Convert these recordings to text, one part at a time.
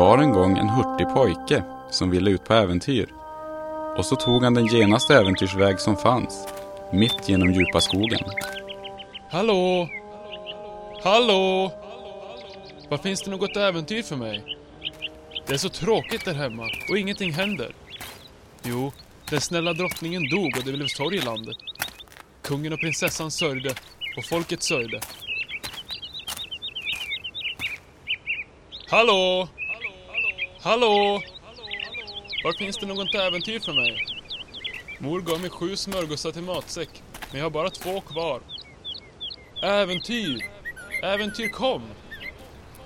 Det var en gång en hurtig pojke som ville ut på äventyr. Och så tog han den genaste äventyrsväg som fanns, mitt genom djupa skogen. Hallå? Hallå? Var finns det något äventyr för mig? Det är så tråkigt där hemma och ingenting händer. Jo, den snälla drottningen dog och det blev sorg i landet. Kungen och prinsessan sörjde och folket sörjde. Hallå? Hallå? Var finns det något äventyr för mig? Mor gav mig sju smörgåsar till matsäck, men jag har bara två kvar. Äventyr! Äventyr kom!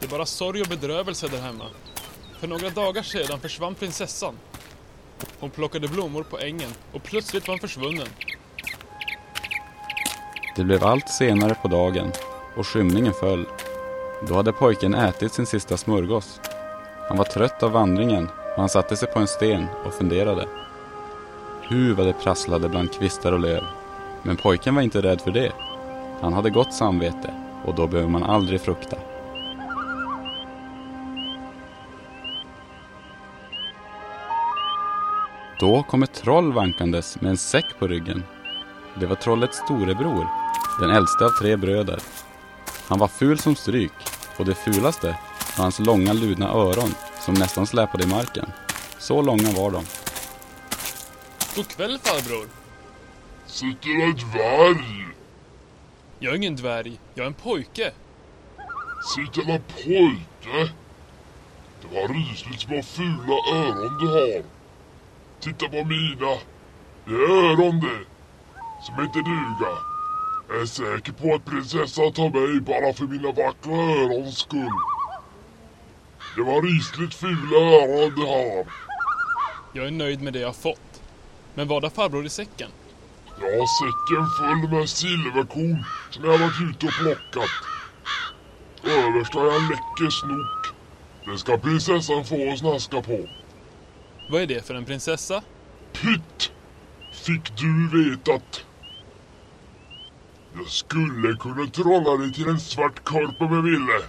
Det är bara sorg och bedrövelse där hemma. För några dagar sedan försvann prinsessan. Hon plockade blommor på ängen och plötsligt var hon försvunnen. Det blev allt senare på dagen och skymningen föll. Då hade pojken ätit sin sista smörgås. Han var trött av vandringen och han satte sig på en sten och funderade. Hur vad det prasslade bland kvistar och löv. Men pojken var inte rädd för det. Han hade gott samvete och då behöver man aldrig frukta. Då kom ett troll vankandes med en säck på ryggen. Det var trollets storebror, den äldste av tre bröder. Han var ful som stryk och det fulaste var hans långa ludna öron som nästan släpade i marken. Så långa var de. God kväll farbror! Sitter en dvärg? Jag är ingen dvärg, jag är en pojke. Sitter en pojke? Det var rysligt små fula öron du har. Titta på mina. Det är öron det. Som inte duga. Jag är säker på att prinsessan tar mig bara för mina vackra örons skull. Det var rysligt fula öron du har. Jag är nöjd med det jag fått. Men vad har farbror i säcken? Jag har säcken full med silverkorn som jag varit ute och plockat. Överst har jag en läcker snok. Det ska prinsessan få och snaska på. Vad är det för en prinsessa? Pytt! Fick du vetat. Jag skulle kunna trolla dig till en svart korp om jag ville.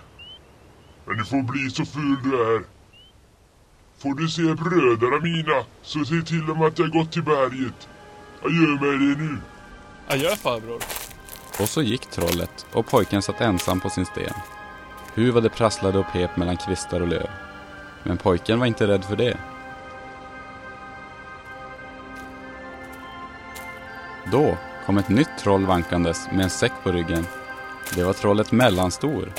Men du får bli så ful du är. Får du se bröderna mina så se till dem att jag gått till berget. Adjö med dig nu. Adjö farbror. Och så gick trollet och pojken satt ensam på sin sten. Hur vad det prasslade och pep mellan kvistar och löv. Men pojken var inte rädd för det. Då kom ett nytt troll vankandes med en säck på ryggen. Det var trollet Mellanstor.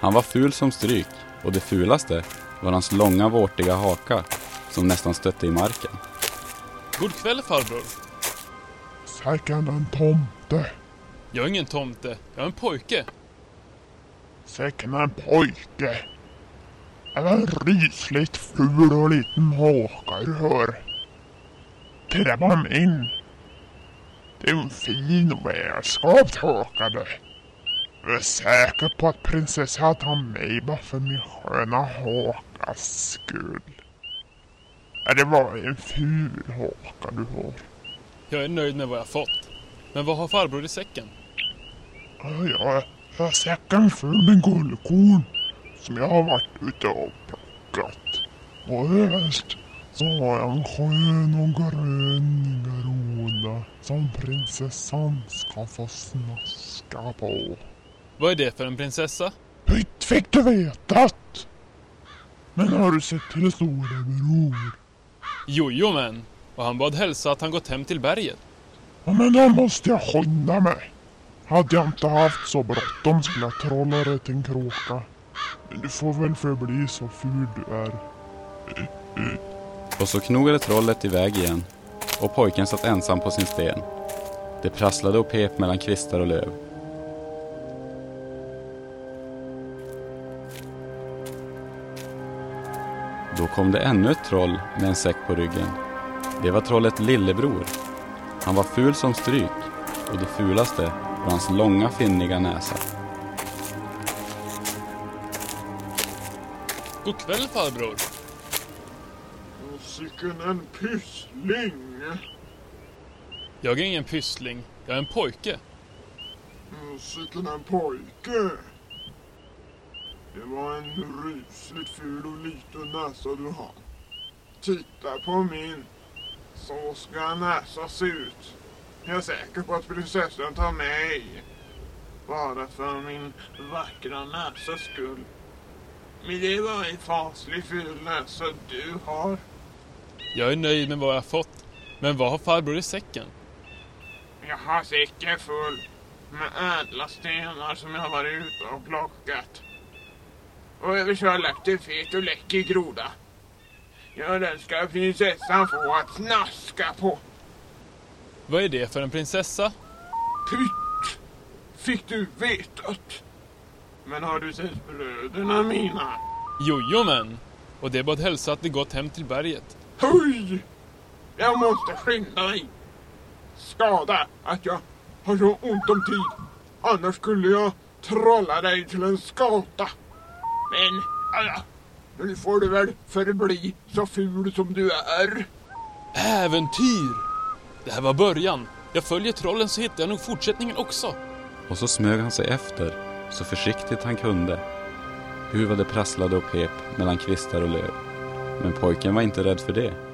Han var ful som stryk och det fulaste var hans långa vårtiga haka som nästan stötte i marken. God kväll farbror. Säkert en tomte. Jag är ingen tomte, jag är en pojke. Säkert en pojke. En rysligt ful och liten haka du har. Titta på min. Det är en fin och välskapt haka det. Jag är säker på att prinsessan tar mig bara för min sköna hakas skull. Ja, det var en ful haka du har. Jag är nöjd med vad jag fått. Men vad har farbror i säcken? Ja, jag jag har säcken full med guldkorn som jag har varit ute och plockat. Och överst så har jag en skön och grön groda som prinsessan ska få snaska på. Vad är det för en prinsessa? Pytt fick du vetat! Men har du sett till storebror? Jojo men. Och han bad hälsa att han gått hem till berget. Ja, men då måste jag skynda mig. Hade jag inte haft så bråttom skulle jag trolla dig till en kråka. Men du får väl förbli så ful du är. Och så knogade trollet iväg igen och pojken satt ensam på sin sten. Det prasslade och pep mellan kvistar och löv. Då kom det ännu ett troll med en säck på ryggen. Det var trollet Lillebror. Han var ful som stryk och det fulaste var hans långa finniga näsa. God kväll farbror. Sicken en pyssling! Jag är ingen pyssling, jag är en pojke. Sicken en pojke! Det var en rysligt ful och liten näsa du har. Titta på min. Så ska näsa se ut. Jag är säker på att prinsessan tar mig. Bara för min vackra näsas skull. Men det var en faslig ful näsa du har. Jag är nöjd med vad jag fått. Men vad har farbror i säcken? Jag har säcken full med ädla stenar som jag har varit ute och plockat. Och över så har jag lagt en fet och läcker groda. Ja, den ska prinsessan få att snaska på. Vad är det för en prinsessa? Pytt! Fick du vetat? Men har du sett bröderna mina? Jojomän! Och det att hälsa att det gått hem till berget. Höj! Jag måste skynda mig. Skada att jag har så ont om tid. Annars skulle jag trolla dig till en skata. Men, ja, nu får du väl förbli så ful som du är. Äventyr! Det här var början. Jag följer trollen så hittar jag nog fortsättningen också. Och så smög han sig efter, så försiktigt han kunde. Huvudade prasslade och pep mellan kvistar och löv. Men pojken var inte rädd för det.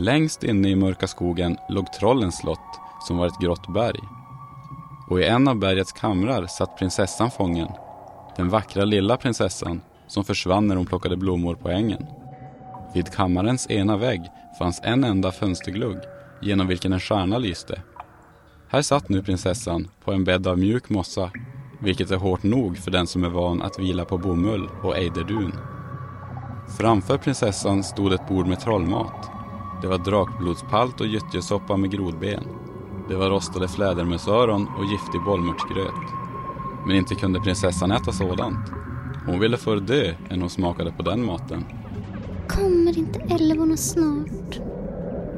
Längst inne i mörka skogen låg trollens slott som var ett grått berg. Och i en av bergets kamrar satt prinsessan fången. Den vackra lilla prinsessan som försvann när hon plockade blommor på ängen. Vid kammarens ena vägg fanns en enda fönsterglugg genom vilken en stjärna lyste. Här satt nu prinsessan på en bädd av mjuk mossa, vilket är hårt nog för den som är van att vila på bomull och ejderdun. Framför prinsessan stod ett bord med trollmat det var drakblodspalt och gyttjesoppa med grodben. Det var rostade flädermusöron och giftig bollmörtsgröt. Men inte kunde prinsessan äta sådant. Hon ville förr dö än hon smakade på den maten. Kommer inte älvorna snart?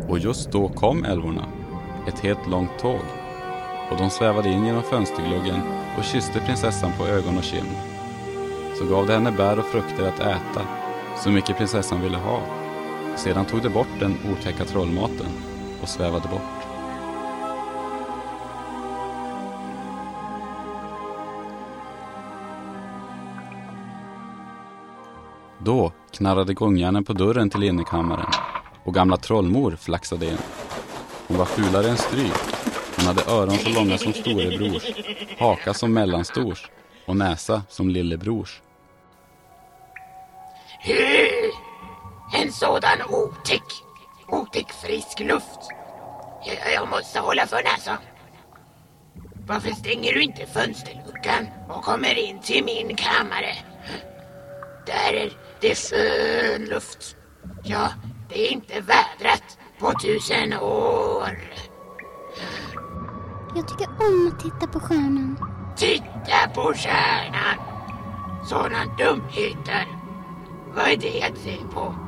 Och just då kom älvorna. Ett helt långt tåg. Och de svävade in genom fönstergluggen och kysste prinsessan på ögon och kind. Så gav de henne bär och frukter att äta, så mycket prinsessan ville ha. Sedan tog de bort den otäcka trollmaten och svävade bort. Då knarrade gångjärnen på dörren till innekammaren och gamla trollmor flaxade in. Hon var fulare än stryk. Hon hade öron så långa som storebrors, haka som mellanstors och näsa som lillebrors. En sådan otäck, otäck frisk luft. Jag, jag måste hålla för näsan. Varför stänger du inte fönsterluckan och kommer in till min kammare? Där är det skön luft. Ja, det är inte vädrat på tusen år. Jag tycker om att titta på stjärnan. Titta på stjärnan! Sådana dumheter. Vad är det att se på?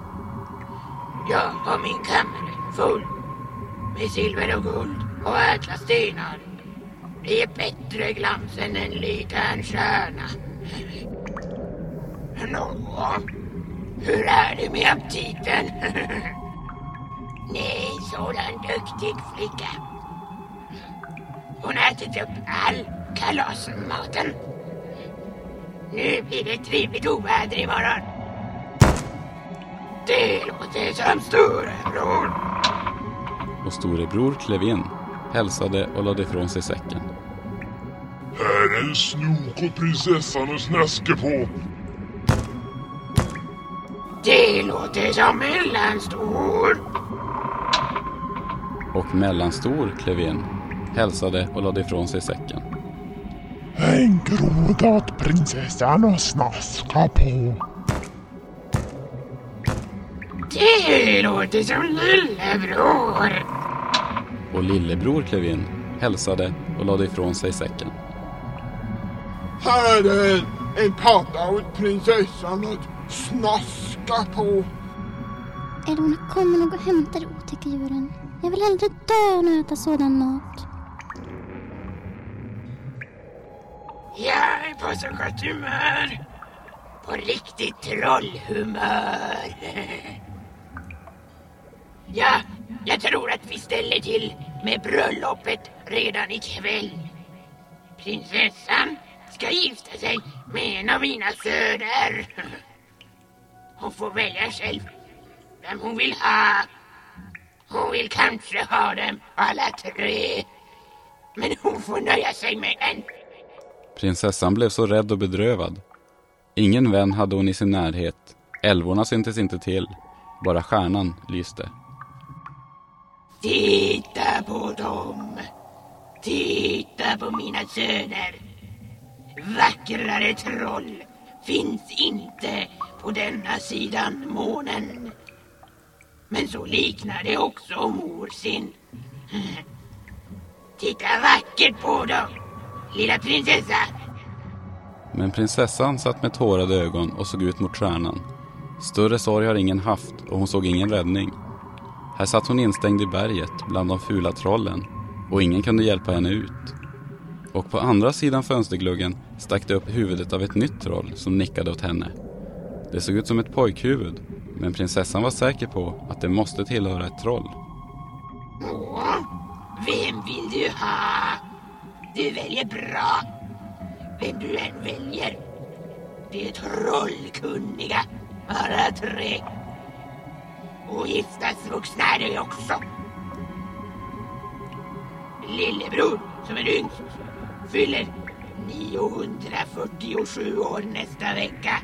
Jag har min kammare full med silver och guld och ädla stenar. Det är bättre glans än en liten stjärna. Nå, hur är det med aptiten? Nej, sådan duktig flicka. Hon har ätit upp all kalasmaten. Nu blir det trevligt oväder imorgon. Det låter som storebror. Och storebror klev in, hälsade och lade ifrån sig säcken. Här är en snok åt prinsessan att snaska på. Det låter som mellanstor. Och mellanstor klev in, hälsade och lade ifrån sig säcken. En groda åt prinsessan att snaska på. Det låter som lillebror. Och lillebror klev in, hälsade och lade ifrån sig säcken. Här är en, padda åt prinsessan att snaska på. Älvorna kommer nog och hämtar de otäcka djuren. Jag vill hellre dö än äta sådan mat. Jag är på så gott humör. På riktigt trollhumör. Ja, jag tror att vi ställer till med bröllopet redan ikväll. Prinsessan ska gifta sig med en av mina söner. Hon får välja själv vem hon vill ha. Hon vill kanske ha dem alla tre. Men hon får nöja sig med en. Prinsessan blev så rädd och bedrövad. Ingen vän hade hon i sin närhet. Älvorna syntes inte till. Bara stjärnan lyste. Titta på dem. Titta på mina söner. Vackrare troll finns inte på denna sidan månen. Men så liknar det också mor sin. Titta vackert på dem, lilla prinsessa. Men prinsessan satt med tårade ögon och såg ut mot stjärnan. Större sorg har ingen haft och hon såg ingen räddning. Här satt hon instängd i berget bland de fula trollen och ingen kunde hjälpa henne ut. Och på andra sidan fönstergluggen stack det upp huvudet av ett nytt troll som nickade åt henne. Det såg ut som ett pojkhuvud, men prinsessan var säker på att det måste tillhöra ett troll. Vem vill du ha? Du väljer bra. Vem du än väljer. Det är trollkunniga, bara tre. Och giftasvuxna är det också. Lillebror, som är yngst, fyller 947 år nästa vecka.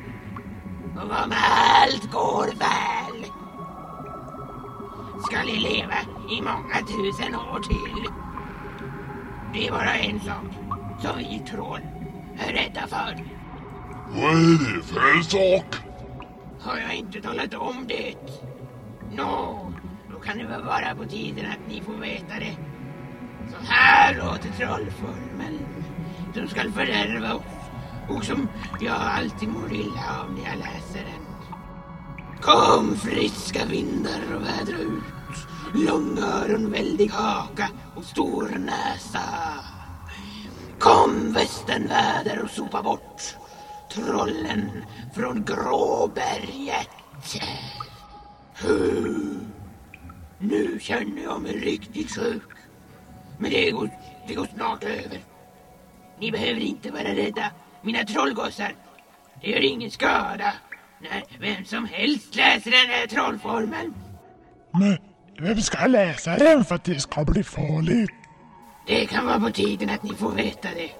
Och om allt går väl ska ni leva i många tusen år till. Det är bara en sak som vi troll är rädda för. Vad är det för en sak? Har jag inte talat om det? Nå, då kan det väl vara på tiden att ni får veta det. Så här låter trollformeln som skall fördärva oss och som jag alltid mår illa av när jag läser den. Kom friska vindar och vädra ut långa öron, väldig haka och stor näsa. Kom västenväder och sopa bort trollen från Gråberget. Huh. Nu känner jag mig riktigt sjuk. Men det går, det går snart över. Ni behöver inte vara rädda, mina trollgossar. Det gör ingen skada när vem som helst läser den här trollformeln. Men vem ska läsa den för att det ska bli farligt? Det kan vara på tiden att ni får veta det.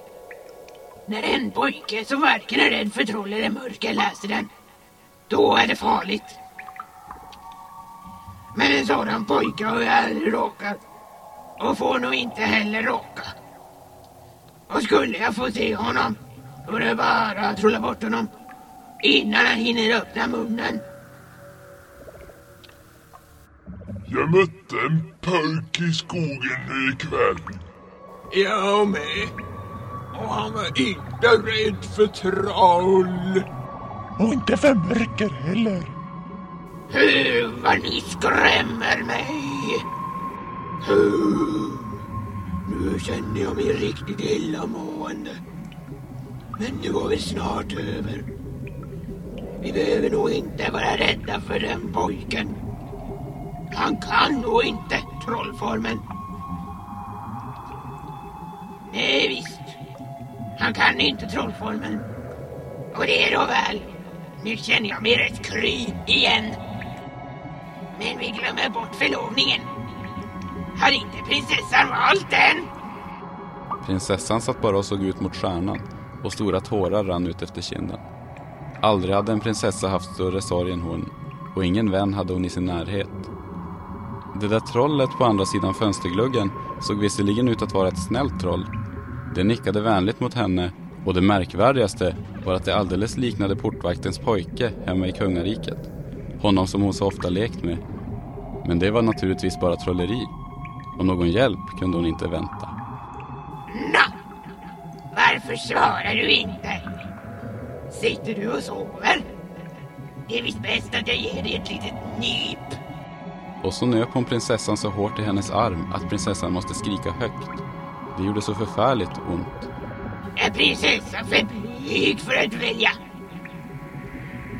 När en pojke som varken är rädd för troll eller mörker läser den, då är det farligt. Men en sådan pojke har jag aldrig råkat och får nog inte heller råka. Och skulle jag få se honom, då är det bara att trolla bort honom innan han hinner öppna munnen. Jag mötte en pojk i skogen ikväll. Jag med. Och han var inte rädd för troll. Och inte för mörker heller. Hur vad ni skrämmer mig! Hur? Nu känner jag mig riktigt illamående. Men det går väl snart över. Vi behöver nog inte vara rädda för den pojken. Han kan nog inte trollformen. Nej visst. Han kan inte trollformen. Och det är då väl. Nu känner jag mig rätt kry igen. Men vi glömmer bort förlovningen. Har inte prinsessan valt den? Prinsessan satt bara och såg ut mot stjärnan och stora tårar rann ut efter kinden. Aldrig hade en prinsessa haft större sorg än hon och ingen vän hade hon i sin närhet. Det där trollet på andra sidan fönstergluggen såg visserligen ut att vara ett snällt troll. Det nickade vänligt mot henne Och det märkvärdigaste var att det alldeles liknade portvaktens pojke hemma i kungariket. Honom som hon så ofta lekt med. Men det var naturligtvis bara trolleri. Och någon hjälp kunde hon inte vänta. Nå, varför svarar du inte? Sitter du och sover? Det är visst bäst att jag ger dig ett litet nyp. Och så nöp hon prinsessan så hårt i hennes arm att prinsessan måste skrika högt. Det gjorde så förfärligt ont. Är prinsessan för blyg för att välja?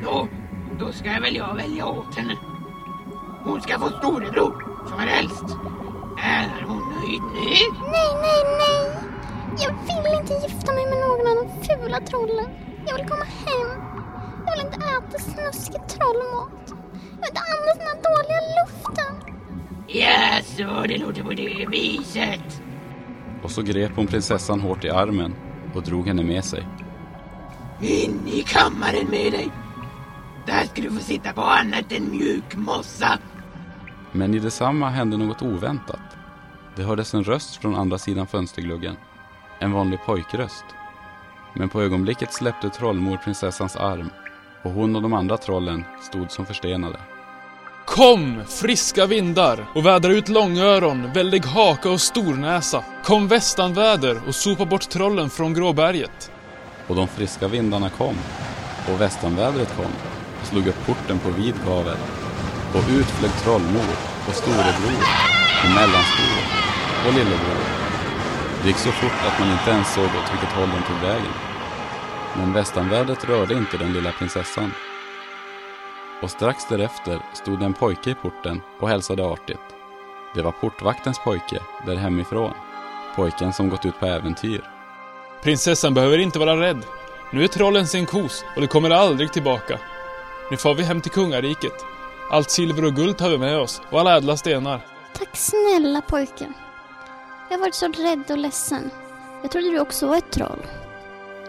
Då, då ska väl jag välja åt henne. Hon ska få storebror som är äldst. Är hon nöjd nu? Nej, nej, nej! Jag vill inte gifta mig med någon av de fula trollen. Jag vill komma hem. Jag vill inte äta snuskig trollmat. Jag vill inte andas den här dåliga luften. Jaså, det låter på det viset. Och så grep hon prinsessan hårt i armen och drog henne med sig. In i kammaren med dig. Där ska du få sitta på annat än mjuk mossa. Men i detsamma hände något oväntat. Det hördes en röst från andra sidan fönstergluggen. En vanlig pojkröst. Men på ögonblicket släppte trollmor prinsessans arm och hon och de andra trollen stod som förstenade. Kom, friska vindar och vädra ut långöron, väldig haka och stornäsa. Kom västanväder och sopa bort trollen från Gråberget. Och de friska vindarna kom och västanvädret kom slog upp porten på vid gavel. Och ut flög trollmor och storebror och mellanstor och lillebror. Det gick så fort att man inte ens såg åt vilket håll de tog vägen. Men västanvädret rörde inte den lilla prinsessan. Och strax därefter stod en pojke i porten och hälsade artigt. Det var portvaktens pojke, där hemifrån. Pojken som gått ut på äventyr. Prinsessan behöver inte vara rädd. Nu är trollen sin kos och det kommer aldrig tillbaka. Nu får vi hem till kungariket. Allt silver och guld tar vi med oss och alla ädla stenar. Tack snälla pojken. Jag har varit så rädd och ledsen. Jag trodde du också var ett troll.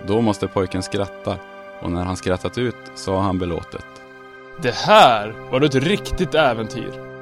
Då måste pojken skratta och när han skrattat ut sa han belåtet. Det här var ett riktigt äventyr.